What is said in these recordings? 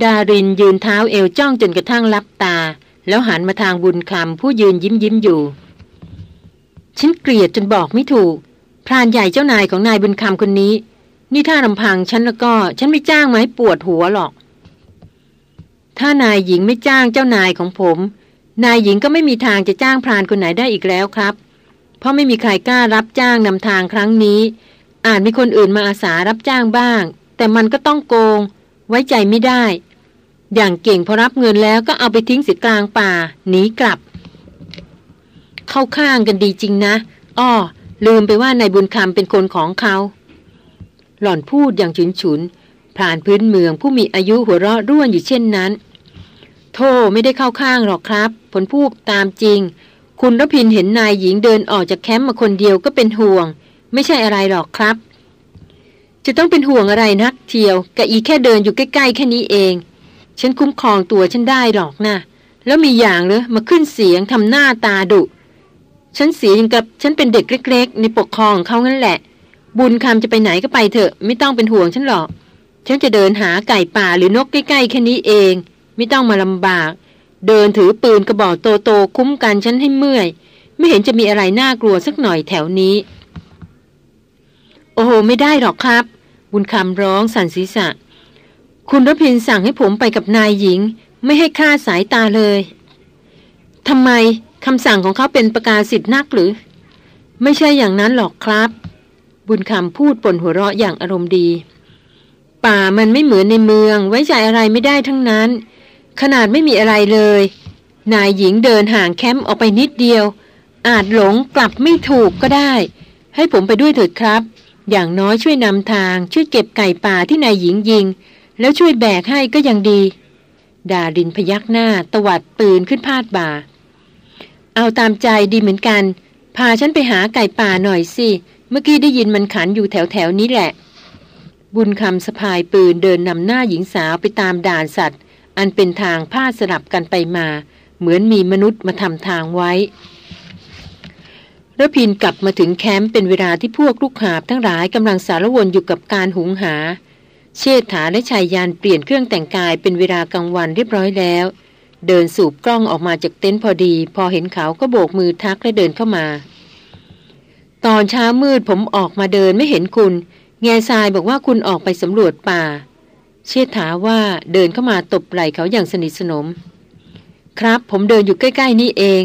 ดารินยืนเท้าเอวจ้องจนกระทั่งลับตา แล้วหันมาทางบุญคำผู้ยืนยิ้มยิ้มอยู่ ฉันเกลียดจนบอกไม่ถูก พรานใหญ่เจ้านายของนายบุญคำคนนี้ นี่ถ้าลำพังฉันแล้วก็ฉันไม่จ้างมาให้ปวดหัวหรอก ถ้านายหญิงไม่จ้างเจ้านายของผม นายหญิงก็ไม่มีทางจะจ้างพรานคนไหนได้อีกแล้วครับ เพราะไม่มีใครกล้ารับจ้างนำทางครั้งนี้ อาจมีคนอื่นมาอาสารับจ้างบ้าง แต่มันก็ต้องโกง ไว้ใจไม่ได้ อย่างเก่งพอรับเงินแล้วก็เอาไปทิ้งสียกลางป่าหนีกลับ เข้าข้างกันดีจริงนะ อ้อ ลืมไปว่านายบุญคำเป็นคนของเขา หล่อนพูดอย่างฉุนฉุนผ่านพื้นเมืองผู้มีอายุหัวเราะร่วนอยู่เช่นนั้น โธ่ไม่ได้เข้าข้างหรอกครับ ผลพูดตามจริง คุณรพินเห็นนายหญิงเดินออกจากแคมป์มาคนเดียวก็เป็นห่วง ไม่ใช่อะไรหรอกครับ จะต้องเป็นห่วงอะไรนักเที่ยวกะอีแค่เดินอยู่ใกล้ๆแค่นี้เอง ฉันคุ้มครองตัวฉันได้หรอกนะแล้วมีอย่างเลยมาขึ้นเสียงทำหน้าตาดุ ฉันเสียยังกับฉันเป็นเด็กเล็ก ๆ ในปกครองเขางั้นแหละ บุญคำจะไปไหนก็ไปเถอะ ไม่ต้องเป็นห่วงฉันหรอก ฉันจะเดินหาไก่ป่าหรือนกใกล้ๆแค่นี้เอง ไม่ต้องมาลำบาก เดินถือปืนกระบอกโตๆคุ้มกันฉันให้เมื่อย ไม่เห็นจะมีอะไรน่ากลัวสักหน่อยแถวนี้ อ้โห ไม่ได้หรอกครับ บุญคำร้องสั่นศีรษะ คุณรพินสั่งให้ผมไปกับนายหญิง ไม่ให้คลาสายตาเลยทำไมคำสั่งของเขาเป็นประกาศสิทธิ์นักหรือ ไม่ใช่อย่างนั้นหรอกครับ บุญคำพูดปนหัวเราะอย่างอารมณ์ดี ป่ามันไม่เหมือนในเมือง ไว้ใจอะไรไม่ได้ทั้งนั้น ขนาดไม่มีอะไรเลย นายหญิงเดินห่างแคมป์ออกไปนิดเดียว อาจหลงกลับไม่ถูกก็ได้ ให้ผมไปด้วยเถิดครับ อย่างน้อยช่วยนำทางช่วยเก็บไก่ป่าที่นายหญิงยิง แล้วช่วยแบกให้ก็ยังดี ดาดินพยักหน้าตวัดปืนขึ้นพาดบ่า เอาตามใจดีเหมือนกัน พาฉันไปหาไก่ป่าหน่อยสิ เมื่อกี้ได้ยินมันขันอยู่แถวแถวนี้แหละ บุญคำสะพายปืนเดินนำหน้าหญิงสาวไปตามด่านสัตว์ อันเป็นทางพาดสลับกันไปมา เหมือนมีมนุษย์มาทำทางไว้ ระพินกลับมาถึงแคมป์เป็นเวลาที่พวกลูกหาบทั้งหลายกำลังสารวนอยู่กับการหุงหา เชษฐาและชายยานเปลี่ยนเครื่องแต่งกายเป็นเวลากลางวันเรียบร้อยแล้ว เดินสูบกล้องออกมาจากเต็นท์พอดี พอเห็นเขาก็โบกมือทักและเดินเข้ามา ตอนเช้ามืดผมออกมาเดินไม่เห็นคุณ แง่ทรายบอกว่าคุณออกไปสำรวจป่า เชษฐาว่าเดินเข้ามาตบไหล่เขาอย่างสนิทสนม ครับผมเดินอยู่ใกล้ ๆ นี่เอง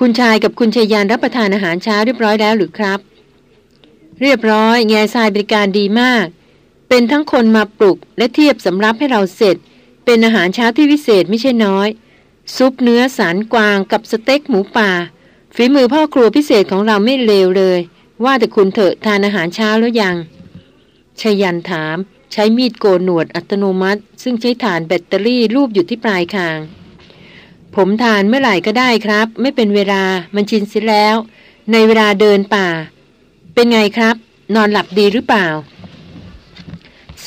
คุณชายกับคุณชายยานรับประทานอาหารเช้าเรียบร้อยแล้วหรือครับ เรียบร้อยแง่ทรายบริการดีมาก เป็นทั้งคนมาปลุกและเทียบสำรับให้เราเสร็จ เป็นอาหารเช้าที่วิเศษไม่ใช่น้อย ซุปเนื้อสารกวางกับสเต็กหมูป่าฝีมือพ่อครัวพิเศษของเราไม่เลวเลย ว่าแต่คุณเถอะทานอาหารเช้าแล้วยังชยันถาม ใช้มีดโกนหนวดอัตโนมัติ ซึ่งใช้ฐานแบตเตอรี่รูปอยู่ที่ปลายคาง ผมทานเมื่อไหร่ก็ได้ครับ ไม่เป็นเวลามันชินเสียแล้ว ในเวลาเดินป่า เป็นไงครับ นอนหลับดีหรือเปล่า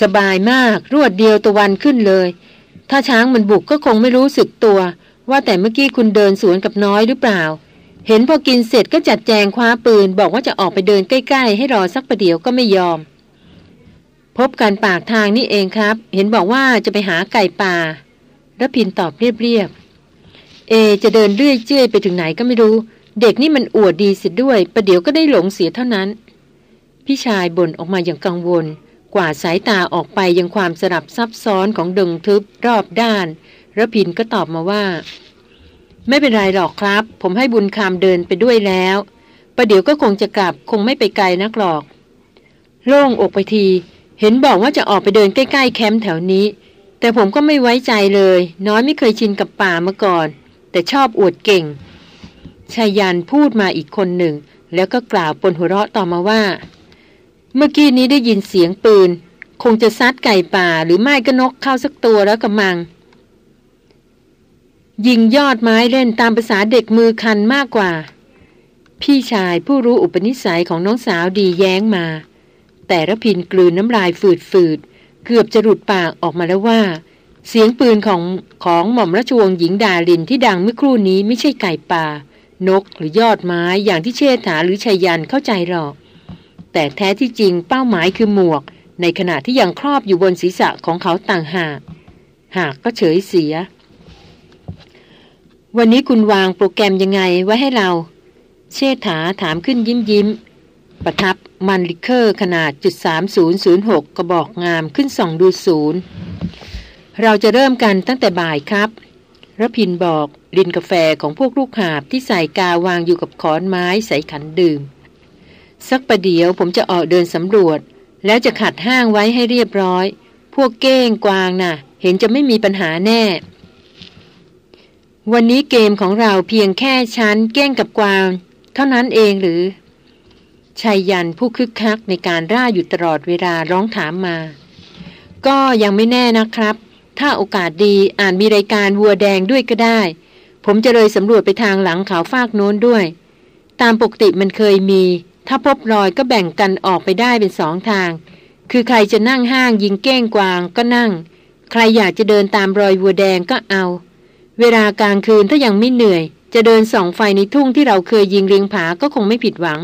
สบายมากรวดเดียวตะวันขึ้นเลย ถ้าช้างมันบุกก็คงไม่รู้สึกตัว ว่าแต่เมื่อกี้คุณเดินสวนกับน้อยหรือเปล่า เห็นพอกินเสร็จก็จัดแจงคว้าปืน บอกว่าจะออกไปเดินใกล้ ๆ ให้รอสักประเดี๋ยวก็ไม่ยอม พบกันปากทางนี่เองครับ เห็นบอกว่าจะไปหาไก่ป่าระพินตอบเรียบๆ เอ จะเดินเรื่อยเจื้อยไปถึงไหนก็ไม่รู้ เด็กนี่มันอวดดีเสียด้วย ประเดี๋ยวก็ได้หลงเสียเท่านั้น พี่ชายบ่นออกมาอย่างกังวล กว่าสายตาออกไปยังความสลับซับซ้อนของดงทึบรอบด้านระพินก็ตอบมาว่า ไม่เป็นไรหรอกครับ ผมให้บุญคำเดินไปด้วยแล้วประเดี๋ยวก็คงจะกลับคงไม่ไปไกลนักหรอก โล่งอกไปที เห็นบอกว่าจะออกไปเดินใกล้ๆแคมป์แถวนี้ แต่ผมก็ไม่ไว้ใจเลย น้อยไม่เคยชินกับป่ามาก่อน แต่ชอบอวดเก่งชายันพูดมาอีกคนหนึ่ง แล้วก็กล่าวปนหัวเราะต่อมาว่า เมื่อกี้นี้ได้ยินเสียงปืน คงจะซัดไก่ป่าหรือไม่ก็นกเข้าสักตัวแล้วกระมัง ยิงยอดไม้เล่นตามภาษาเด็กมือคันมากกว่า พี่ชายผู้รู้อุปนิสัยของน้องสาวดีแย้งมา แต่ระพินกลืนน้ำลายฝืดๆเกือบจะหลุดปากออกมาแล้วว่า เสียงปืนของของหม่อมราชวงศ์หญิงดาลินที่ดังเมื่อครู่นี้ไม่ใช่ไก่ป่า นกหรือยอดไม้อย่างที่เชษฐาหรือชัยยันเข้าใจหรอก แต่แท้ที่จริงเป้าหมายคือหมวก ในขณะที่ยังครอบอยู่บนศีรษะของเขาต่างหาก หากก็เฉยเสีย วันนี้คุณวางโปรแกรมยังไงไว้ให้เรา เชษฐาถามขึ้นยิ้มยิ้มประทับแมนลิเคอร์ขนาดจุด3006กระบอกงามขึ้นส่องดูศูนย์ เราจะเริ่มกันตั้งแต่บ่ายครับรพินทร์บอกรินกาแฟของพวกลูกหาบที่ใส่กาวางอยู่กับขอนไม้ใส่ขันดื่ม สักประเดี๋ยวผมจะออกเดินสำรวจ แล้วจะขัดห้างไว้ให้เรียบร้อย พวกเก้งกวางนะ่ะ เห็นจะไม่มีปัญหาแน่ วันนี้เกมของเราเพียงแค่ชั้นเก้งกับกวาง เท่านั้นเองหรือชายยันผู้คึกคักในการร่าอยู่ตลอดเวลาร้องถามมา ก็ยังไม่แน่นะครับ ถ้าโอกาสดีอ่านมีรายการวัวแดงด้วยก็ได้ ผมจะเลยสำรวจไปทางหลังเขาฟากโน้นด้วย ตามปกติมันเคยมี ถ้าพบรอยก็แบ่งกันออกไปได้เป็นสองทาง คือใครจะนั่งห้างยิงเก้งกวางก็นั่ง ใครอยากจะเดินตามรอยวัวแดงก็เอา เวลากลางคืนถ้ายังไม่เหนื่อย จะเดินส่องไฟในทุ่งที่เราเคยยิงเรียงผาก็คงไม่ผิดหวัง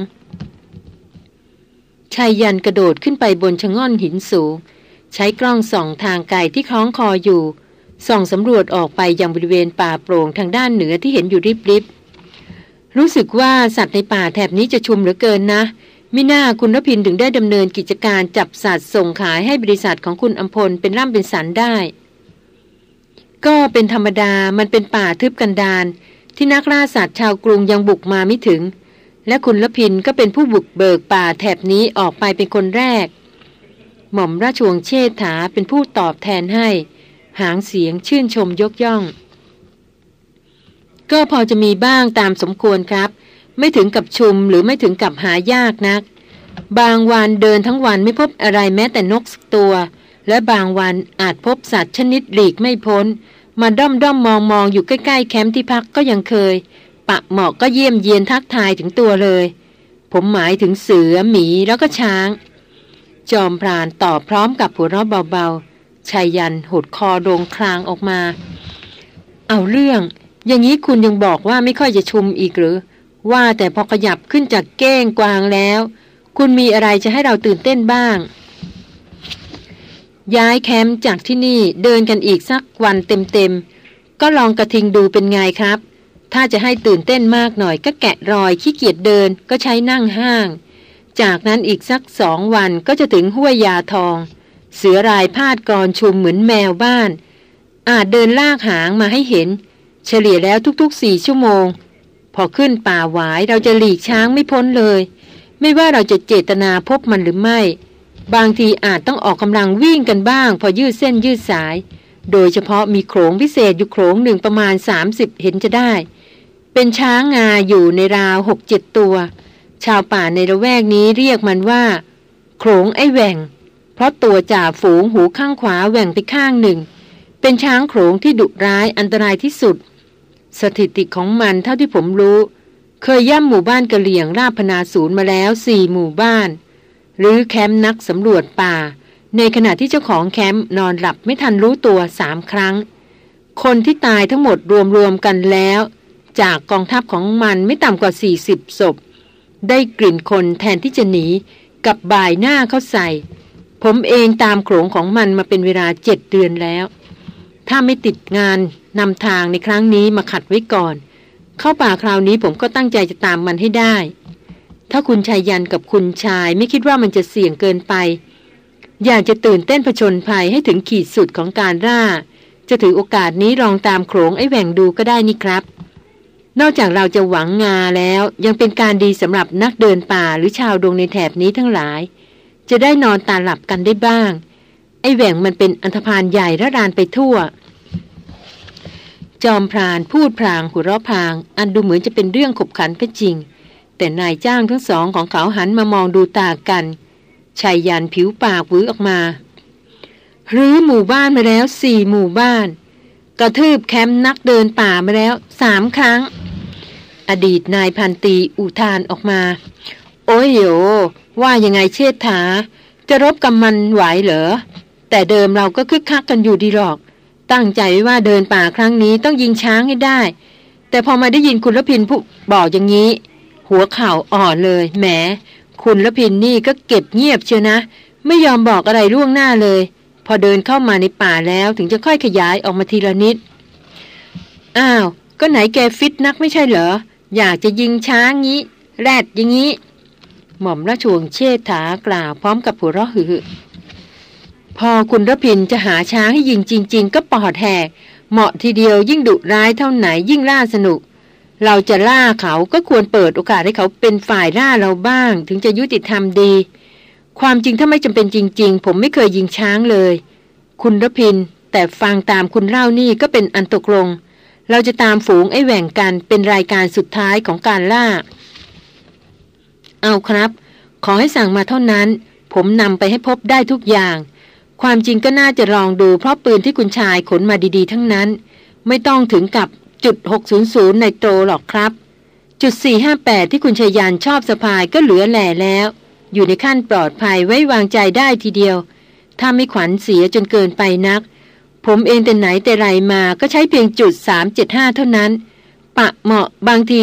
ชายยันกระโดดขึ้นไปบนชะง่อนหินสูง ใช้กล้องส่องทางไกลที่คล้องคออยู่ ส่องสำรวจออกไปยังบริเวณป่าโปร่งทางด้านเหนือที่เห็นอยู่ริบๆรู้สึกว่าสัตว์ในป่าแถบนี้จะชุมเหลือเกินนะมิน่าคุณรพินถึงได้ดำเนินกิจการจับสัตว์ส่งขายให้บริษัทของคุณอัมพลเป็นร่ำเป็นสันได้ ก็เป็นธรรมดามันเป็นป่าทึบกันดารที่นักล่าสัตว์ชาวกรุงยังบุกมาไม่ถึง และคุณรพินก็เป็นผู้บุกเบิกป่าแถบนี้ออกไปเป็นคนแรก หม่อมราชวงศ์เชษฐาเป็นผู้ตอบแทนให้ หางเสียงชื่นชมยกย่อง ก็พอจะมีบ้างตามสมควรครับ ไม่ถึงกับชุมหรือไม่ถึงกับหายากนัก บางวันเดินทั้งวันไม่พบอะไรแม้แต่นกสักตัว และบางวันอาจพบสัตว์ชนิดหลีกไม่พ้น มาด้อมด้อมมองมองอยู่ใกล้ๆแคมป์ที่พักก็ยังเคย ปะเหมาะก็เยี่ยมเยียนทักทายถึงตัวเลย ผมหมายถึงเสือหมีแล้วก็ช้าง จอมพรานตอบพร้อมกับหัวเราะเบาๆชายยันหดคอโดงคลางออกมา เอาเรื่อง อย่างนี้คุณยังบอกว่าไม่ค่อยจะชุมอีกหรือ ว่าแต่พอขยับขึ้นจากเก้งกวางแล้ว คุณมีอะไรจะให้เราตื่นเต้นบ้าง ย้ายแคมป์จากที่นี่เดินกันอีกสักวันเต็มๆ ก็ลองกระทิงดูเป็นไงครับ ถ้าจะให้ตื่นเต้นมากหน่อยก็แกะรอยขี้เกียจเดินก็ใช้นั่งห้าง จากนั้นอีกสักสองวันก็จะถึงห้วยยาทอง เสือรายพาดกรชุมเหมือนแมวบ้าน อาจเดินลากหางมาให้เห็น เฉลี่ยแล้วทุกๆสี่ชั่วโมง พอขึ้นป่าหวายเราจะหลีกช้างไม่พ้นเลย ไม่ว่าเราจะเจตนาพบมันหรือไม่ บางทีอาจต้องออกกำลังวิ่งกันบ้าง พอยืดเส้นยืดสาย โดยเฉพาะมีโขงพิเศษอยู่โขงหนึ่งประมาณ 30 เห็นจะได้ เป็นช้างงาอยู่ในราวหกเจ็ดตัว ชาวป่าในละแวกนี้เรียกมันว่า โขงไอแหว่ง เพราะตัวจ่าฝูงหูข้างขวาแหว่งไปข้างหนึ่ง เป็นช้างโขงที่ดุร้ายอันตรายที่สุด สถิติของมันเท่าที่ผมรู้ เคยย่ำหมู่บ้านกะเหลี่ยงราพนาศูนย์มาแล้วสี่หมู่บ้าน หรือแคมป์นักสำรวจป่า ในขณะที่เจ้าของแคมป์นอนหลับไม่ทันรู้ตัวสามครั้ง คนที่ตายทั้งหมดรวมๆกันแล้ว จากกองทัพของมันไม่ต่ำกว่า 40ศพ ได้กลิ่นคนแทนที่จะหนีกับบ่ายหน้าเขาใส่ ผมเองตามโขงของมันมาเป็นเวลาเจ็ดเดือนแล้ว ถ้าไม่ติดงานนำทางในครั้งนี้มาขัดไว้ก่อน เข้าป่าคราวนี้ผมก็ตั้งใจจะตามมันให้ได้ ถ้าคุณชายยันกับคุณชายไม่คิดว่ามันจะเสี่ยงเกินไป อยากจะตื่นเต้นผชนภัยให้ถึงขีดสุดของการร่า จะถือโอกาสนี้ลองตามโขงไอ้แหว่งดูก็ได้นี่ครับ นอกจากเราจะหวังงาแล้ว ยังเป็นการดีสำหรับนักเดินป่าหรือชาวดงในแถบนี้ทั้งหลาย จะได้นอนตาหลับกันได้บ้าง ไอ้แหว่งมันเป็นอันธพาลใหญ่ระรานไปทั่ว จอมพรานพูดพรางหัวเราะพาง อันดูเหมือนจะเป็นเรื่องขบขันก็จริง แต่นายจ้างทั้งสองของเขาหันมามองดูตากันชายยันผิวปากวือออกมา หรือหมู่บ้านมาแล้วสี่หมู่บ้าน กระทืบแคมป์นักเดินป่ามาแล้วสามครั้ง อดีตนายพันตีอุทานออกมา โอ้ยโยว่ายังไงเชษฐาจะรบกับมันไหวเหรอ แต่เดิมเราก็คึกคักกันอยู่ดีหรอก ตั้งใจว้ว่าเดินป่าครั้งนี้ต้องยิงช้างให้ได้ แต่พอมาได้ยินคุณละพินผู้บอกอย่างนี้ หัวเข่าอ่อนเลยแหมคุณละพินนี่ก็เก็บเงียบเชียวนะ ไม่ยอมบอกอะไรล่วงหน้าเลย พอเดินเข้ามาในป่าแล้วถึงจะค่อยขยายออกมาทีละนิด อ้าว ก็ไหนแกฟิตนักไม่ใช่เหรอ อยากจะยิงช้างงี้ แรดอย่างงี้ หม่อมราชวงศ์เชษฐากล่าวพร้อมกับหัวเราะหือพอคุณรพินจะหาช้างให้ยิงจริง ๆ ก็ปอดแหก เหมาะทีเดียวยิ่งดุร้ายเท่าไหนยิ่งล่าสนุก เราจะล่าเขาก็ควรเปิดโอกาสให้เขาเป็นฝ่ายล่าเราบ้าง ถึงจะยุติธรรมดี ความจริงถ้าไม่จำเป็นจริง ๆ ผมไม่เคยยิงช้างเลย คุณรพิน แต่ฟังตามคุณเล่านี่ก็เป็นอันตกลง เราจะตามฝูงไอ้แหว่งกันเป็นรายการสุดท้ายของการล่า เอาครับ ขอให้สั่งมาเท่านั้น ผมนำไปให้พบได้ทุกอย่าง ความจริงก็น่าจะลองดูเพราะปืนที่คุณชายขนมาดี ๆ ทั้งนั้น ไม่ต้องถึงกับจุด600ในโตหรอกครับ จุด458ที่คุณชายานชอบสะพายก็เหลือแหล่แล้ว อยู่ในขั้นปลอดภัยไว้วางใจได้ทีเดียว ถ้าไม่ขวัญเสียจนเกินไปนัก ผมเองแต่ไหนแต่ไรมาก็ใช้เพียงจุด 375 เท่านั้น ปะเหมาะบางที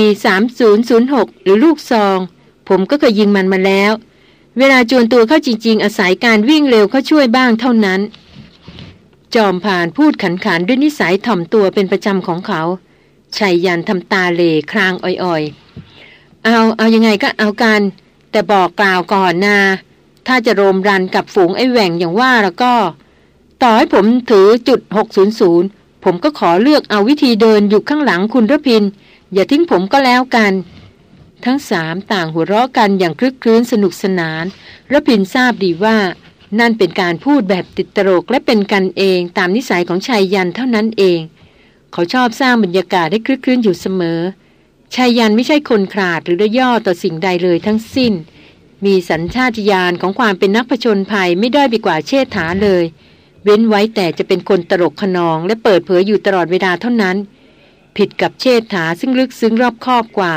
3006 หรือลูกซอง ผมก็เคยยิงมันมาแล้ว เวลาจวนตัวเข้าจริง ๆ อาศัยการวิ่งเร็วเขาช่วยบ้างเท่านั้น จอมผ่านพูดขันขันด้วยนิสัยถ่อมตัวเป็นประจำของเขาชัยยันทำตาเลครางอ่อยๆ เอา เอายังไงก็เอากัน แต่บอกกล่าวก่อนนาถ้าจะโรมรันกับฝูงไอ้แหว่งอย่างว่าแล้วก็ ต่อให้ผมถือจุด 600 ผมก็ขอเลือกเอาวิธีเดินอยู่ข้างหลังคุณรพิน อย่าทิ้งผมก็แล้วกัน ทั้งสามต่างหัวเราะกันอย่างคลึกคลื้นสนุกสนานรพินทราบดีว่า นั่นเป็นการพูดแบบติดตลกและเป็นกันเองตามนิสัยของชายยันเท่านั้นเอง เขาชอบสร้างบรรยากาศให้คลึกคลื้นอยู่เสมอ ชายยันไม่ใช่คนขาดหรือย่อต่อสิ่งใดเลยทั้งสิ้น มีสัญชาตญาณของความเป็นนักผชนภัยไม่ได้ไปกว่าเชษฐาเลย เว้นไว้แต่จะเป็นคนตลกขนองและเปิดเผยอยู่ตลอดเวลาเท่านั้น ผิดกับเชษฐาซึ่งลึกซึ้งรอบคอบกว่า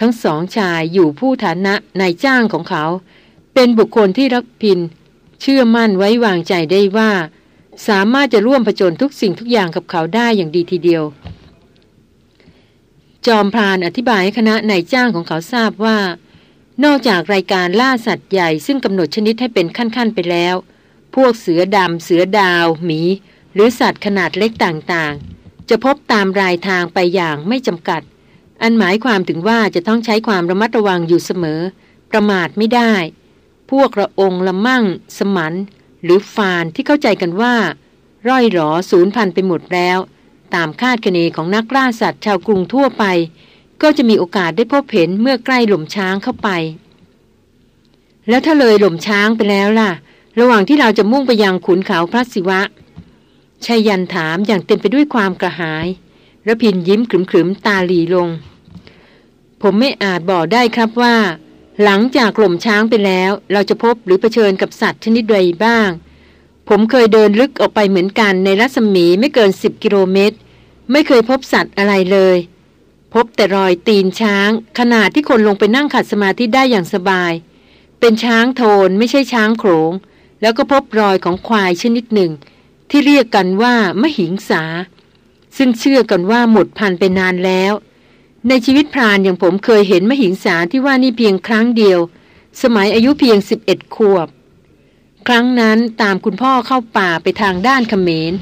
ทั้งสองชายอยู่ผู้ฐานะนายจ้างของเขา เป็นบุคคลที่รักพิน เชื่อมั่นไว้วางใจได้ว่า สามารถจะร่วมผจญทุกสิ่งทุกอย่างกับเขาได้อย่างดีทีเดียว จอมพรานอธิบายให้คณะนายจ้างของเขาทราบว่า นอกจากรายการล่าสัตว์ใหญ่ซึ่งกำหนดชนิดให้เป็นขั้นๆไปแล้ว พวกเสือดำเสือดาว หมี หรือสัตว์ขนาดเล็กต่างๆ จะพบตามรายทางไปอย่างไม่จำกัด อันหมายความถึงว่าจะต้องใช้ความระมัดระวังอยู่เสมอ ประมาทไม่ได้ พวกระองละมั่ง สมันหรือฟานที่เข้าใจกันว่า ร่อยหรอศูนย์พันธุ์ไปหมดแล้ว ตามคาดคะเนของนักล่าสัตว์ชาวกรุงทั่วไป ก็จะมีโอกาสได้พบเห็นเมื่อใกล้หล่มช้างเข้าไป แล้วถ้าเลยหล่มช้างไปแล้วล่ะ ระหว่างที่เราจะมุ่งไปยังขุนเขาพระศิวะชายันถามอย่างเต็มไปด้วยความกระหายระพินยิ้มขรึมๆตาหลีลง ผมไม่อาจบอกได้ครับว่า หลังจากกล่มช้างไปแล้ว เราจะพบหรือเผชิญกับสัตว์ชนิดใดบ้าง ผมเคยเดินลึกออกไปเหมือนกันในรัศมีไม่เกินสิบกิโลเมตร ไม่เคยพบสัตว์อะไรเลย พบแต่รอยตีนช้าง ขนาดที่คนลงไปนั่งขัดสมาธิได้อย่างสบาย เป็นช้างโทนไม่ใช่ช้างโขงแล้วก็พบรอยของควายชนิดหนึ่ง ที่เรียกกันว่ามหิงสา ซึ่งเชื่อกันว่าหมดพันไปนานแล้ว ในชีวิตพรานอย่างผมเคยเห็นมหิงสาที่ว่านี่เพียงครั้งเดียว สมัยอายุเพียงสิบเอ็ดขวบ ครั้งนั้นตามคุณพ่อเข้าป่าไปทางด้านเขมร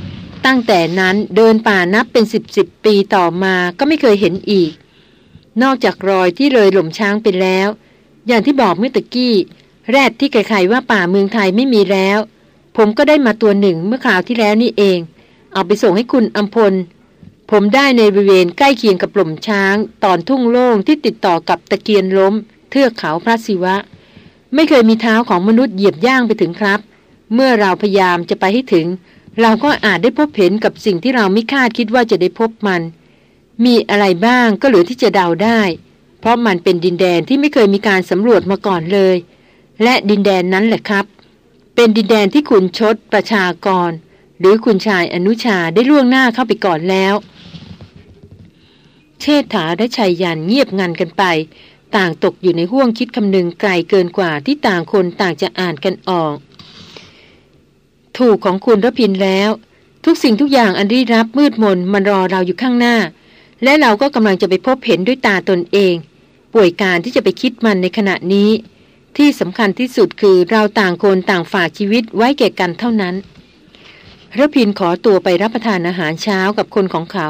ตั้งแต่นั้นเดินป่านับเป็นสิบสิบปีต่อมาก็ไม่เคยเห็นอีก นอกจากรอยที่เลยหล่มช้างไปแล้ว อย่างที่บอกเมื่อตะกี้ แรดที่ใครๆว่าป่าเมืองไทยไม่มีแล้ว ผมก็ได้มาตัวหนึ่งเมื่อคราวที่แล้วนี่เอง เอาไปส่งให้คุณอัมพล ผมได้ในบริเวณใกล้เคียงกับหล่มช้าง ตอนทุ่งโล่งที่ติดต่อกับตะเกียนล้ม เทือกเขาพระศิวะ ไม่เคยมีเท้าของมนุษย์เหยียบย่างไปถึงครับ เมื่อเราพยายามจะไปให้ถึง เราก็อาจได้พบเห็นกับสิ่งที่เราไม่คาดคิดว่าจะได้พบมัน มีอะไรบ้างก็เหลือที่จะเดาได้ เพราะมันเป็นดินแดนที่ไม่เคยมีการสำรวจมาก่อนเลย และดินแดนนั้นแหละครับ เป็นดินแดนที่คุณชดประชากร หรือคุณชายอนุชาได้ล่วงหน้าเข้าไปก่อนแล้ว เชษฐาและชัยยันเงียบงันกันไป ต่างตกอยู่ในห่วงคิดคำนึงไกลเกินกว่าที่ต่างคนต่างจะอ่านกันออก ถูกของคุณรพินแล้ว ทุกสิ่งทุกอย่างอันรีรับมืดมนมันรอเราอยู่ข้างหน้า และเราก็กำลังจะไปพบเห็นด้วยตาตนเอง ป่วยการที่จะไปคิดมันในขณะนี้ ที่สำคัญที่สุดคือเราต่างคนต่างฝากชีวิตไว้แก่กันเท่านั้นรพินขอตัวไปรับประทานอาหารเช้ากับคนของเขา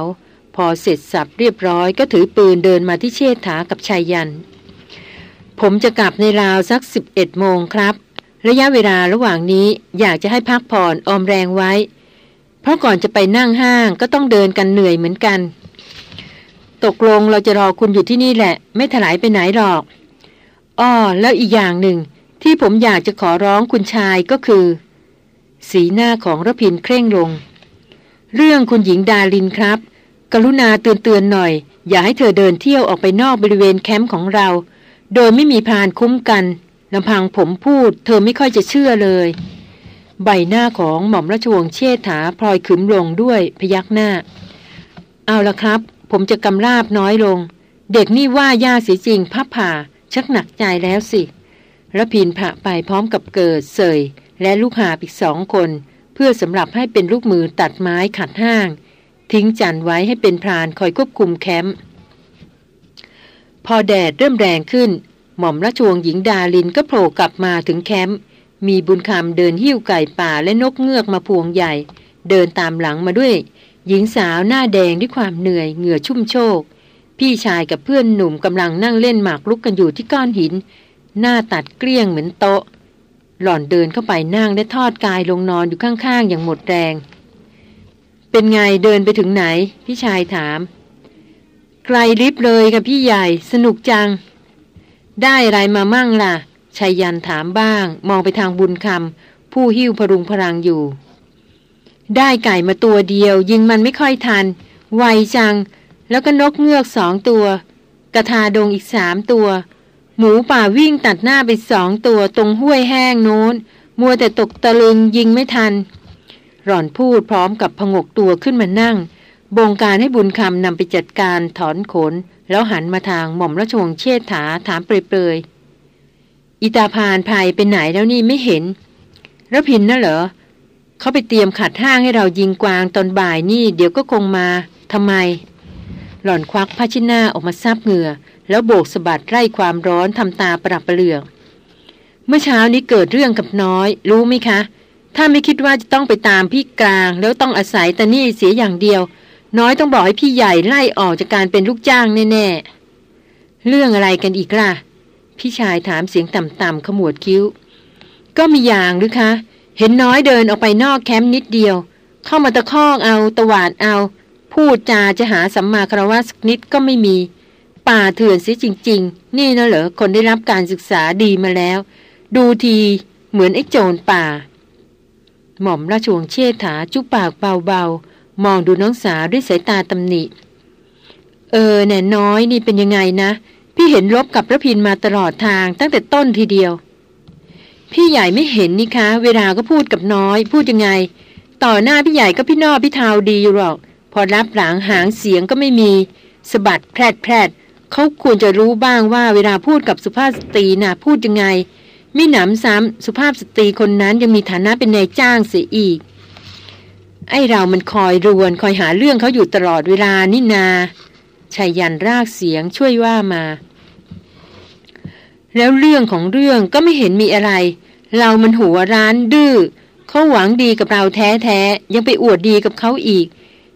พอเสร็จสับเรียบร้อยก็ถือปืนเดินมาที่เชษฐากับชายยัน ผมจะกลับในราวสักสิบเอ็ดโมงครับ ระยะเวลาระหว่างนี้อยากจะให้พักผ่อนออมแรงไว้ เพราะก่อนจะไปนั่งห้างก็ต้องเดินกันเหนื่อยเหมือนกัน ตกลงเราจะรอคุณอยู่ที่นี่แหละ ไม่ถลายไปไหนหรอก อ้อแล้วอีกอย่างหนึ่ง ที่ผมอยากจะขอร้องคุณชายก็คือ สีหน้าของระพินเคร่งลง เรื่องคุณหญิงดาลินครับ กรุณาเตือนเตือนหน่อย อย่าให้เธอเดินเที่ยวออกไปนอกบริเวณแคมป์ของเรา โดยไม่มีพานคุ้มกัน ลำพังผมพูด เธอไม่ค่อยจะเชื่อเลย ใบหน้าของหม่อมราชวงศ์เชษฐาพลอยขึ้มลงด้วยพยักหน้า เอาละครับ ผมจะกำราบน้อยลง เด็กนี่ว่าย่าเสียจริงพับผ่า ชักหนักใจแล้วสิระพินผ่าไปพร้อมกับเกิดเสย และลูกหาอีกสองคน เพื่อสำหรับให้เป็นลูกมือตัดไม้ขัดห้าง ทิ้งจันไว้ให้เป็นพรานคอยควบคุมแคมป์พอแดดเริ่มแรงขึ้น หม่อมราชวงศ์หญิงดาลินก็โผล่กลับมาถึงแคมป์มีบุญคำเดินหิ้วไก่ป่าและนกเงือกมาพวงใหญ่ เดินตามหลังมาด้วย หญิงสาวหน้าแดงด้วยความเหนื่อยเหงื่อชุ่มโชก พี่ชายกับเพื่อนหนุ่มกำลังนั่งเล่นหมากลุกกันอยู่ที่ก้อนหิน หน้าตัดเกลี้ยงเหมือนโต๊ะ หล่อนเดินเข้าไปนั่งและทอดกายลงนอนอยู่ข้างๆ อย่างหมดแรง เป็นไงเดินไปถึงไหน พี่ชายถาม ไกลลิบเลยกับพี่ใหญ่สนุกจัง ได้อะไรมามั่งล่ะชายยันถามบ้าง มองไปทางบุญคำผู้หิ้วพรุงพรังอยู่ ได้ไก่มาตัวเดียว ยิงมันไม่ค่อยทัน ไวจัง แล้วก็นกเงือกสองตัว กระทาดงอีกสามตัว หมูป่าวิ่งตัดหน้าไปสองตัวตรงห้วยแห้งโน้น มัวแต่ตกตะลึงยิงไม่ทัน หล่อนพูดพร้อมกับพงกตัวขึ้นมานั่ง บงการให้บุญคำนำไปจัดการถอนขน แล้วหันมาทางหม่อมราชวงศ์เชษฐาถามเปรยๆ อิตาพานภัยไปไหนแล้วนี่ไม่เห็นระพินน่ะเหรอเขาไปเตรียมขัดห้างให้เรายิงกวางตอนบ่ายนี่ เดี๋ยวก็คงมาทำไม หล่อนควักผ้าชินหน้าออกมาซับเหงื่อ แล้วโบกสะบัดไล่ความร้อนทำตาประดับประเหลือกเมื่อเช้านี้เกิดเรื่องกับน้อย รู้ไหมคะ ถ้าไม่คิดว่าจะต้องไปตามพี่กลาง แล้วต้องอาศัยต่นี่เสียอย่างเดียว น้อยต้องบอกให้พี่ใหญ่ไล่ออกจากการเป็นลูกจ้างแน่ๆ เรื่องอะไรกันอีกล่ะ พี่ชายถามเสียงต่ำๆขมวดคิ้ว ก็มีอย่างหรือคะ เห็นน้อยเดินออกไปนอกแคมป์นิดเดียว เข้ามาตะคอกเอาตวาดเอา พูดจาจะหาสัมมาคารวะสักนิดก็ไม่มี ป่าเถื่อนเสียจริง ๆ นี่นะเหรอคนได้รับการศึกษาดีมาแล้ว ดูทีเหมือนไอ้โจรป่า หม่อมราชวงเชษฐาจุปากเบาๆ มองดูน้องสาวด้วยสายตาตำหนิ เออแน่น้อยนี่เป็นยังไงนะ พี่เห็นรบกับพระพินมาตลอดทางตั้งแต่ต้นทีเดียว พี่ใหญ่ไม่เห็นนี่คะ เวลาก็พูดกับน้อย พูดยังไง ต่อหน้าพี่ใหญ่ก็พี่นอพี่เทาดีอยู่หรอก พอรับหลังหางเสียงก็ไม่มีสะบัดแพรดแพรดเขาควรจะรู้บ้างว่าเวลาพูดกับสุภาพสตรีนะ่ะพูดยังไง ไมิหนำซ้ำสุภาพสตรีคนนั้นยังมีฐานะเป็นนายจ้างเสียอีก ไอเรามันคอยรวนคอยหาเรื่องเขาอยู่ตลอดเวลานี่นาชายยันรากเสียงช่วยว่ามา แล้วเรื่องของเรื่องก็ไม่เห็นมีอะไร เรามันหัวร้านดื้อเขาหวังดีกับเราแท้ๆยังไปอวดดีกับเขาอีก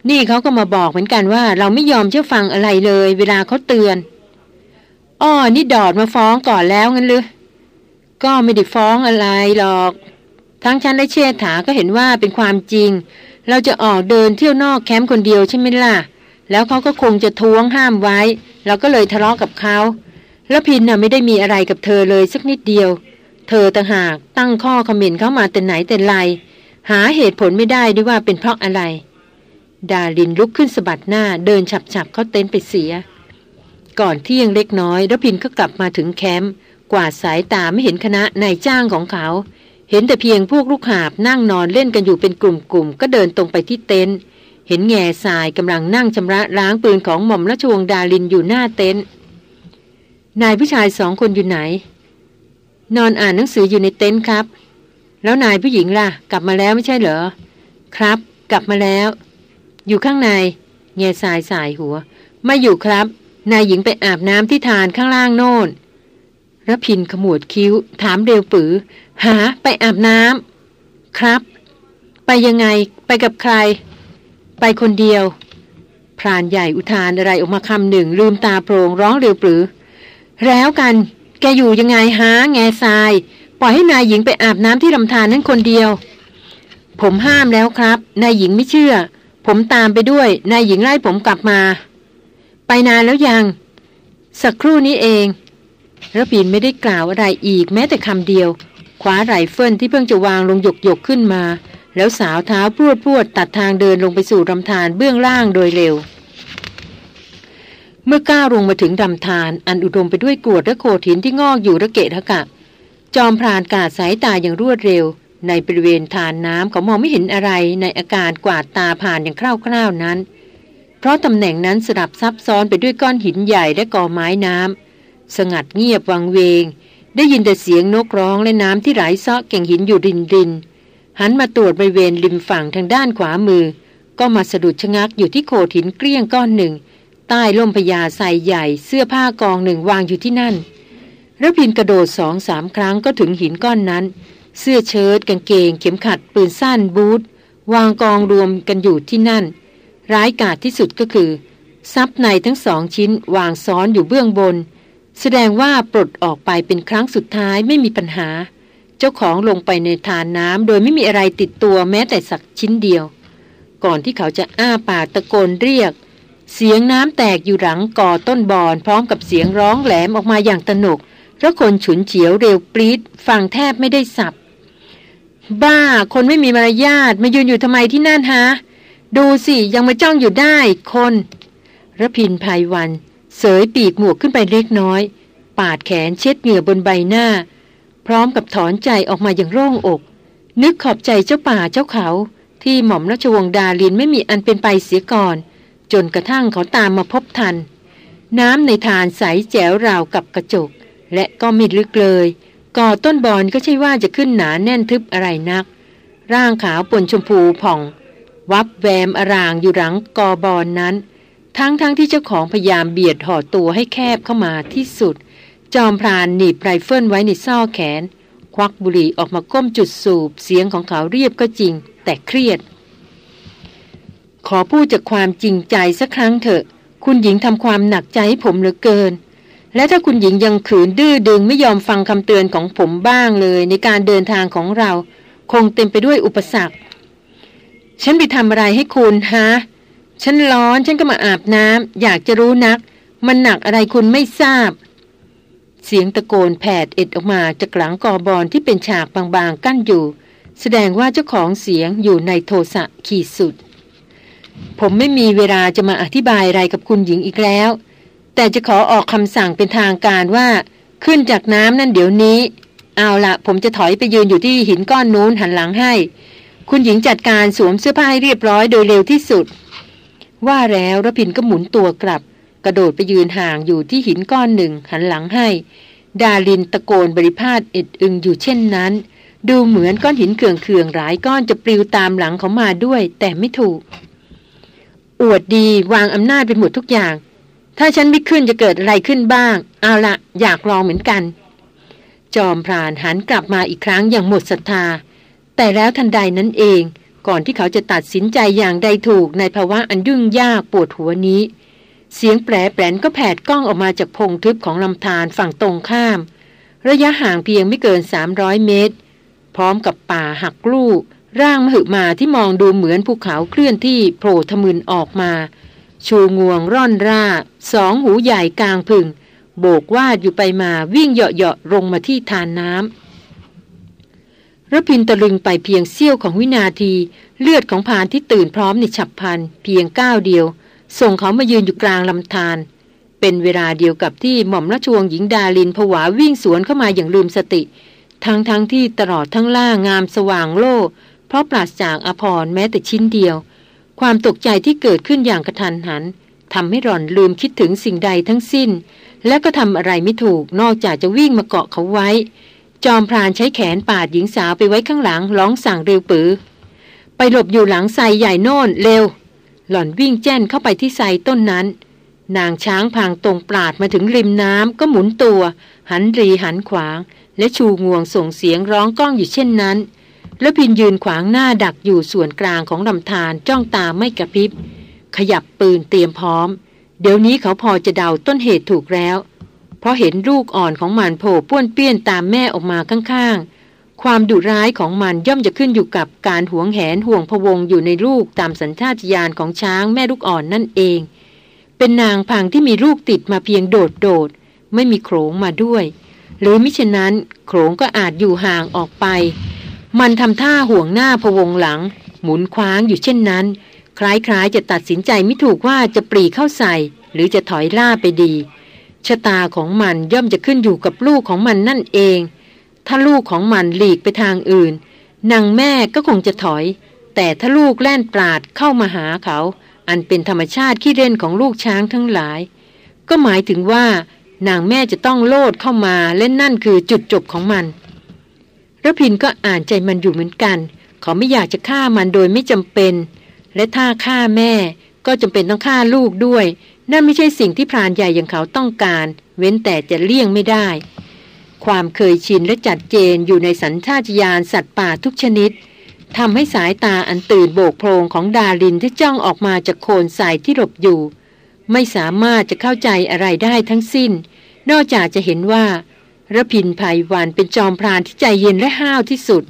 นี่เขาก็มาบอกเหมือนกันว่า เราไม่ยอมเชื่อฟังอะไรเลย เวลาเขาเตือนอ้อนี่ดอดมาฟ้องก่อนแล้วงั้นหรือก็ไม่ได้ฟ้องอะไรหรอก ทั้งฉันและเชษฐาก็เห็นว่าเป็นความจริง เราจะออกเดินเที่ยวนอกแคมป์คนเดียวใช่ไหมล่ะ แล้วเขาก็คงจะท้วงห้ามไว้ เราก็เลยทะเลาะกับเขา แล้วพินน่ะไม่ได้มีอะไรกับเธอเลยสักนิดเดียว เธอต่างหากตั้งข้อคอมเมนต์เข้ามาแต่ไหนแต่ไร หาเหตุผลไม่ได้ด้วยว่าเป็นเพราะอะไร ดาลินลุกขึ้นสะบัดหน้าเดินฉับๆเข้าเต็นท์ไปเสีย ก่อนเที่ยงเล็กน้อยรพินก็กลับมาถึงแคมป์กวาดสายตาไม่เห็นคณะนายจ้างของเขา เห็นแต่เพียงพวกลูกหาบนั่งนอนเล่นกันอยู่เป็นกลุ่มๆก็เดินตรงไปที่เต็นท์เห็นแง่ทรายกำลังนั่งชำระล้างปืนของหม่อมราชวงศ์ดาลินอยู่หน้าเต็นท์นายผู้ชายสองคนอยู่ไหน นอนอ่านหนังสืออยู่ในเต็นท์ครับ แล้วนายผู้หญิงล่ะ กลับมาแล้วไม่ใช่เหรอ ครับ กลับมาแล้ว อยู่ข้างในเงยสายสายหัว ไม่อยู่ครับ นายหญิงไปอาบน้ำที่ทานข้างล่างโน่นรพินขมวดคิ้ว ถามเร็วปือ หาไปอาบน้ำครับ ไปยังไงไปกับใคร ไปคนเดียว พรานใหญ่อุทานอะไรออกมาคำหนึ่ง ลืมตาโพรงร้องเร็วปรือ แล้วกัน แกอยู่ยังไงฮะแง่ทราย ปล่อยให้นายหญิงไปอาบน้ำที่ลำธารนั้นคนเดียว ผมห้ามแล้วครับ นายหญิงไม่เชื่อ ผมตามไปด้วย นายหญิงไล่ผมกลับมา ไปนานแล้วยัง สักครู่นี้เองระพินไม่ได้กล่าวอะไรอีกแม้แต่คำเดียว คว้าไรเฟิลที่เพิ่งจะวางลงหยกหยกขึ้นมา แล้วสาวเท้าพรวดพรวดตัดทางเดินลงไปสู่ลำธารเบื้องล่างโดยเร็ว เมื่อก้าวลงมาถึงลำธารอันอุดมไปด้วยกรวดและโขดหินที่งอกอยู่ระเกะระกะ จอมพรานกาดสายตาอย่างรวดเร็ว ในบริเวณทานน้ำเขามองไม่เห็นอะไรในอาการกวาดตาผ่านอย่างคร่าวๆนั้น เพราะตำแหน่งนั้นสลับซับซ้อนไปด้วยก้อนหินใหญ่และกอไม้น้ำสงัดเงียบวังเวง ได้ยินแต่เสียงนกร้องและน้ำที่ไหลเซาะแก่งหินอยู่รินรินหันมาตรวจบริเวณริมฝั่งทางด้านขวามือ ก็มาสะดุดชะงักอยู่ที่โขดหินเกลี้ยงก้อนหนึ่ง ใต้ล่มพญาใสใหญ่ เสื้อผ้ากองหนึ่งวางอยู่ที่นั่นระพินกระโดดสองสามครั้งก็ถึงหินก้อนนั้น เสื้อเชิ้ตกางเกง เข็มขัดปืนสั้นบูทวางกองรวมกันอยู่ที่นั่น ร้ายกาจที่สุดก็คือซับในทั้งสองชิ้นวางซ้อนอยู่เบื้องบน แสดงว่าปลดออกไปเป็นครั้งสุดท้ายไม่มีปัญหา เจ้าของลงไปในทานน้ำโดยไม่มีอะไรติดตัวแม้แต่สักชิ้นเดียว ก่อนที่เขาจะอ้าปากตะโกนเรียก เสียงน้ำแตกอยู่หลังก่อต้นบอนพร้อมกับเสียงร้องแหลมออกมาอย่างตนกแล้วคนฉุนเฉียวเร็วปรีดฟังแทบไม่ได้สับ บ้า คนไม่มีมารยาทมายืนอยู่ทำไมที่นั่นฮะ ดูสิยังมาจ้องอยู่ได้คนระพินภัยวัน เสยปีกหมวกขึ้นไปเล็กน้อย ปาดแขนเช็ดเหงื่อบนใบหน้า พร้อมกับถอนใจออกมาอย่างโล่งอก นึกขอบใจเจ้าป่าเจ้าเขา ที่หม่อมราชวงศ์ดาลินไม่มีอันเป็นไปเสียก่อน จนกระทั่งเขาตามมาพบทัน น้ำในทานใสแจ๋วราวกับกระจก และก็มิดลึกเลยก่อต้นบอนก็ใช่ว่าจะขึ้นหนาแน่นทึบอะไรนัก ร่างขาวปนชมพูผ่อง วับแวมอร่างอยู่หลังกอบอนนั้น ทั้งๆทที่เจ้าของพยายามเบียดห่อตัวให้แคบเข้ามาที่สุด จอมพรานหนีบไรเฟิลไว้ในซ่อแขน ควักบุหรี่ออกมาก้มจุดสูบ เสียงของเขาเรียบก็จริง แต่เครียด ขอพูดจากความจริงใจสักครั้งเถอะ คุณหญิงทำความหนักใจให้ผมเหลือเกิน และถ้าคุณหญิงยังขืนดื้อดึงไม่ยอมฟังคำเตือนของผมบ้างเลย ในการเดินทางของเรา คงเต็มไปด้วยอุปสรรค ฉันไปทำอะไรให้คุณฮะ ฉันร้อนฉันก็มาอาบน้ำอยากจะรู้นัก มันหนักอะไรคุณไม่ทราบ เสียงตะโกนแผดเอ็ดออกมาจากหลังกอบอลที่เป็นฉากบางๆกั้นอยู่ แสดงว่าเจ้าของเสียงอยู่ในโทสะขีดสุด ผมไม่มีเวลาจะมาอธิบายอะไรกับคุณหญิงอีกแล้ว แต่จะขอออกคำสั่งเป็นทางการว่า ขึ้นจากน้ำนั่นเดี๋ยวนี้ เอาละผมจะถอยไปยืนอยู่ที่หินก้อนนู้นหันหลังให้ คุณหญิงจัดการสวมเสื้อผ้าให้เรียบร้อยโดยเร็วที่สุด ว่าแล้วระพินก็หมุนตัวกลับ กระโดดไปยืนห่างอยู่ที่หินก้อนหนึ่งหันหลังให้ ดาลินตะโกนบริพาทเอ็ดอึงอยู่เช่นนั้น ดูเหมือนก้อนหินเขื่องเขื่องหลายก้อนจะปลิวตามหลังเขามาด้วย แต่ไม่ถูก อวดดีวางอำนาจไปหมดทุกอย่าง ถ้าฉันไม่ขึ้นจะเกิดอะไรขึ้นบ้าง เอาละอยากลองเหมือนกัน จอมพรานหันกลับมาอีกครั้งอย่างหมดศรัทธา แต่แล้วทันใดนั้นเอง ก่อนที่เขาจะตัดสินใจอย่างใดถูกในภาวะอันยุ่งยากปวดหัวนี้ เสียงแปรแปรนก็แผดกล้องออกมาจากพงทึบของลำธารฝั่งตรงข้าม ระยะห่างเพียงไม่เกิน 300 เมตร พร้อมกับป่าหักลูก ร่างมหึมาที่มองดูเหมือนภูเขาเคลื่อนที่โผล่ทะมึนออกมา ชูงวงร่อนร่า สองหูใหญ่กลางพึ่ง โบกวาดอยู่ไปมาวิ่งเหาะๆลงมาที่ทานน้ำ ระพินตะลึงไปเพียงเสี้ยวของวินาที เลือดของพานที่ตื่นพร้อมในฉับพลัน เพียงก้าวเดียว ส่งเขามายืนอยู่กลางลำธารเป็นเวลาเดียวกับที่หม่อมราชวงศ์หญิงดาลินผวาวิ่งสวนเข้ามาอย่างลืมสติ ทั้งทั้งที่ตลอดทั้งล่างามสว่างโล่เพราะปราศจากอภรแม้แต่ชิ้นเดียว ความตกใจที่เกิดขึ้นอย่างกระทันหันทำให้หล่อนลืมคิดถึงสิ่งใดทั้งสิ้น และก็ทำอะไรไม่ถูกนอกจากจะวิ่งมาเกาะเขาไว้ จอมพรานใช้แขนปาดหญิงสาวไปไว้ข้างหลังร้องสั่งเร็วปือ ไปหลบอยู่หลังไทรใหญ่โน่นเร็ว หล่อนวิ่งแจ้นเข้าไปที่ไทรต้นนั้น นางช้างพางตรงปราดมาถึงริมน้ำก็หมุนตัว หันรีหันขวาง และชูงวงส่งเสียงร้องก้องอยู่เช่นนั้น แล้วพินยืนขวางหน้าดักอยู่ส่วนกลางของลำธารจ้องตาไม่กระพริบ ขยับปืนเตรียมพร้อม เดี๋ยวนี้เขาพอจะเดาต้นเหตุถูกแล้ว เพราะเห็นลูกอ่อนของมันโผล่ป้วนเปี้ยนตามแม่ออกมาข้างๆ ความดุร้ายของมันย่อมจะขึ้นอยู่กับการหวงแหนห่วงพวงอยู่ในลูกตามสัญชาตญาณของช้างแม่ลูกอ่อนนั่นเอง เป็นนางพังที่มีลูกติดมาเพียงโดดโดดไม่มีโขงมาด้วย หรือมิฉะนั้นโขงก็อาจอยู่ห่างออกไป มันทำท่าห่วงหน้าพวงหลัง หมุนคว้างอยู่เช่นนั้น คล้ายๆจะตัดสินใจไม่ถูกว่าจะปรีเข้าใส่ หรือจะถอยล่าไปดี ชะตาของมันย่อมจะขึ้นอยู่กับลูกของมันนั่นเอง ถ้าลูกของมันหลีกไปทางอื่นนางแม่ก็คงจะถอย แต่ถ้าลูกแล่นปราดเข้ามาหาเขา อันเป็นธรรมชาติขี้เล่นของลูกช้างทั้งหลาย ก็หมายถึงว่านางแม่จะต้องโลดเข้ามาและนั่นคือจุดจบของมันระพินก็อ่านใจมันอยู่เหมือนกัน เขาไม่อยากจะฆ่ามันโดยไม่จำเป็น และถ้าฆ่าแม่ก็จำเป็นต้องฆ่าลูกด้วย นั่นไม่ใช่สิ่งที่พรานใหญ่อย่างเขาต้องการ เว้นแต่จะเลี่ยงไม่ได้ ความเคยชินและจัดเจนอยู่ในสัญชาตญาณสัตว์ป่าทุกชนิดทำให้สายตาอันตื่นโบกโพรงของดารินที่จ้องออกมาจากโคนสายที่หลบอยู่ ไม่สามารถจะเข้าใจอะไรได้ทั้งสิ้น นอกจากจะเห็นว่าระพินภัยวันเป็นจอมพรานที่ใจเย็นและห้าวที่สุด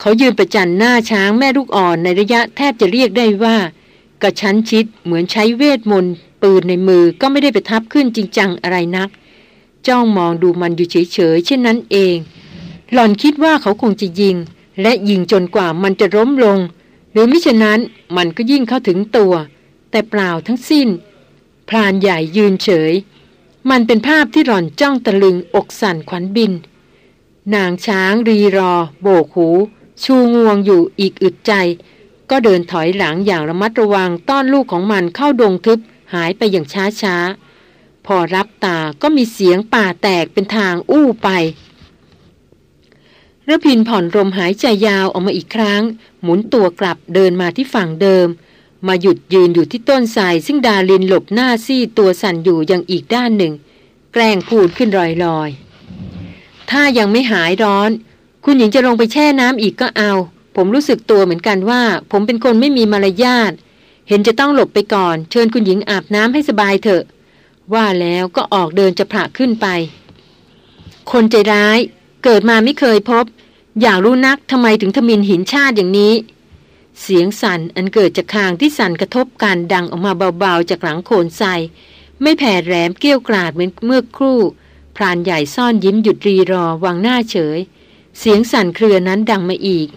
เขายืนประจันหน้าช้างแม่ลูกอ่อนในระยะแทบจะเรียกได้ว่า กระชั้นชิดเหมือนใช้เวทมนต์ ปืนในมือก็ไม่ได้ไปทับขึ้นจริงจังอะไรนัก จ้องมองดูมันอยู่เฉยๆเช่นนั้นเอง หล่อนคิดว่าเขาคงจะยิง และยิงจนกว่ามันจะล้มลง หรือมิฉะนั้นมันก็ยิ่งเข้าถึงตัว แต่เปล่าทั้งสิ้น พรานใหญ่ยืนเฉย มันเป็นภาพที่หล่อนจ้องตะลึงอกสั่นขวัญบิน นางช้างรีรอ โบกหู ชูงวงอยู่อีกอึดใจก็เดินถอยหลังอย่างระมัดระวังต้อนลูกของมันเข้าดงทึบ หายไปอย่างช้าช้า พอรับตาก็มีเสียงป่าแตกเป็นทางอู้ไประพินผ่อนลมหายใจยาวออกมาอีกครั้ง หมุนตัวกลับเดินมาที่ฝั่งเดิม มาหยุดยืนอยู่ที่ต้นไทรซึ่งดาลินหลบหน้าซี่ตัวสั่นอยู่ยังอีกด้านหนึ่ง แกล้งพูดขึ้นลอยๆ ถ้ายังไม่หายร้อน คุณหญิงจะลงไปแช่น้ำอีกก็เอา ผมรู้สึกตัวเหมือนกันว่า ผมเป็นคนไม่มีมารยาท เห็นจะต้องหลบไปก่อน เชิญคุณหญิงอาบน้ำให้สบายเถอะ ว่าแล้วก็ออกเดินจะผละขึ้นไป คนใจร้ายเกิดมาไม่เคยพบ อยากรู้นักทำไมถึงทมินหินชาติอย่างนี้ เสียงสั่นอันเกิดจากคางที่สั่นกระทบกันดังออกมาเบาๆจากหลังโคนทรายไม่แผ่แหลมเกี้ยวกราดเหมือนเมื่อครู่ พรานใหญ่ซ่อนยิ้มหยุดรีรอวางหน้าเฉย เสียงสั่นเครือนั้นดังมาอีก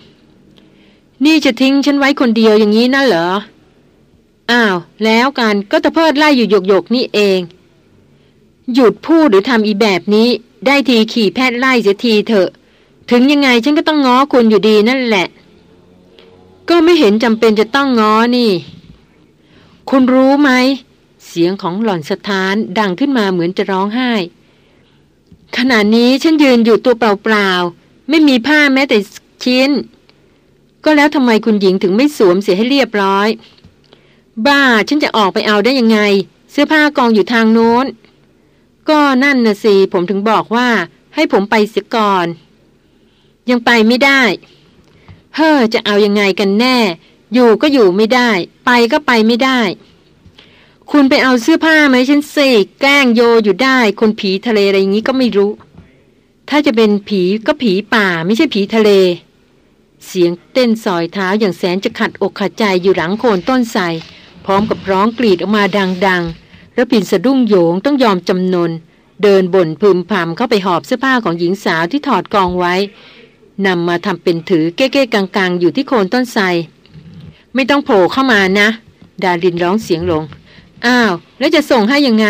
นี่จะทิ้งฉันไว้คนเดียวอย่างนี้น่ะเหรอ อ้าว แล้วกันก็ตะเพิดไล่อยู่หยกๆนี่เอง หยุดพูดหรือทำอีแบบนี้ ได้ทีขี่แพทย์ไล่เสียทีเถอะ ถึงยังไงฉันก็ต้องง้อคุณอยู่ดีนั่นแหละ ก็ไม่เห็นจำเป็นจะต้องง้อนี่ คุณรู้ไหม เสียงของหล่อนสถานดังขึ้นมาเหมือนจะร้องไห้ ขณะนี้ฉันยืนอยู่ตัวเปล่าๆ ไม่มีผ้าแม้แต่ชิ้น ก็แล้วทำไมคุณหญิงถึงไม่สวมเสียให้เรียบร้อย บ้าฉันจะออกไปเอาได้ยังไง เสื้อผ้ากองอยู่ทางโน้น ก็นั่นนะสิผมถึงบอกว่า ให้ผมไปเสียก่อน ยังไปไม่ได้ เฮ้อจะเอายังไงกันแน่ อยู่ก็อยู่ไม่ได้ ไปก็ไปไม่ได้ คุณไปเอาเสื้อผ้าไหมฉันสิแกล้งโยอยู่ได้ คนผีทะเลอะไรอย่างนี้ก็ไม่รู้ ถ้าจะเป็นผีก็ผีป่าไม่ใช่ผีทะเลเสียงเต้นสอยเท้าอย่างแสนจะขัดอกขัดใจอยู่หลังโคนต้นไทร พร้อมกับร้องกรีดออกมาดังๆระพินสะดุ้งโยงต้องยอมจำนน เดินบ่นพึมพำเข้าไปหอบเสื้อผ้าของหญิงสาวที่ถอดกองไว้นำมาทำเป็นถือเก้ๆกลางๆ อยู่ที่โคนต้นไทรไม่ต้องโผล่เข้ามานะ ดารินร้องเสียงลง อ้าว แล้วจะส่งให้ยังไง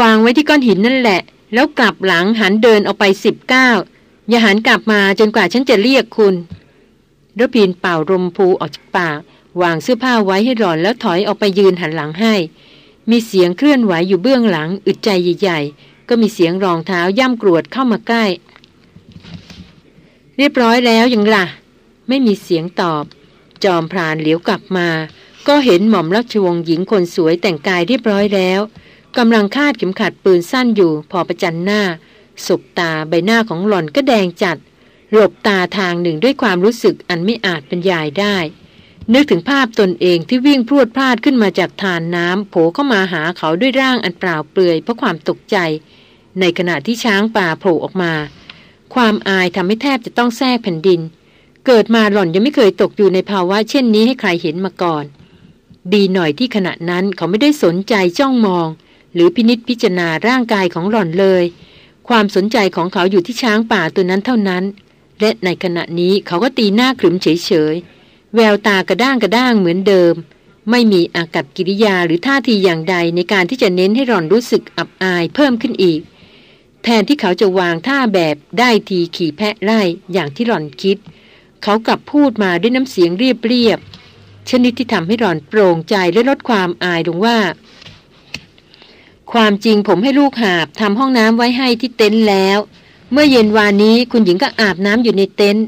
วางไว้ที่ก้อนหินนั่นแหละ แล้วกลับหลังหันเดินออกไปสิบเก้าอย่าหันกลับมาจนกว่าฉันจะเรียกคุณรพินเป่าลมพูออกจากปาก วางเสื้อผ้าไว้ให้หล่อนแล้วถอยออกไปยืนหันหลังให้ มีเสียงเคลื่อนไหวอยู่เบื้องหลัง อึดใจใหญ่ๆ ก็มีเสียงรองเท้าย่ำกรวดเข้ามาใกล้ เรียบร้อยแล้วยังล่ะ ไม่มีเสียงตอบ จอมพรานเหลียวกลับมา ก็เห็นหม่อมราชวงศ์หญิงคนสวยแต่งกายเรียบร้อยแล้วกำลังคาดเข็มขัดปืนสั้นอยู่ พอประจันหน้าสบตาใบหน้าของหล่อนก็แดงจัด หลบตาทางหนึ่งด้วยความรู้สึกอันไม่อาจบรรยายได้ นึกถึงภาพตนเองที่วิ่งพรวดพลาดขึ้นมาจากทานน้ำโผเข้ามาหาเขาด้วยร่างอันเปล่าเปลือยเพราะความตกใจ ในขณะที่ช้างป่าโผล่ออกมา ความอายทำให้แทบจะต้องแทรกแผ่นดิน เกิดมาหล่อนยังไม่เคยตกอยู่ในภาวะเช่นนี้ให้ใครเห็นมาก่อน ดีหน่อยที่ขณะนั้นเขาไม่ได้สนใจจ้องมอง หรือพินิษพิจารณาร่างกายของหล่อนเลย ความสนใจของเขาอยู่ที่ช้างป่าตัวนั้นเท่านั้น และในขณะนี้เขาก็ตีหน้าขรึมเฉยๆ แววตากระด้างกระด้างเหมือนเดิม ไม่มีอากับกิริยาหรือท่าทีอย่างใดในการที่จะเน้นให้หล่อนรู้สึกอับอายเพิ่มขึ้นอีก แทนที่เขาจะวางท่าแบบได้ทีขี่แพะไล่อย่างที่หล่อนคิด เขากลับพูดมาด้วยน้ำเสียงเรียบๆชนิดที่ทำให้หล่อนโปร่งใจและลดความอายลงว่า ความจริงผมให้ลูกหาบทำห้องน้ำไว้ให้ที่เต็นท์แล้ว เมื่อเย็นวานนี้คุณหญิงก็อาบน้ำอยู่ในเต็นท์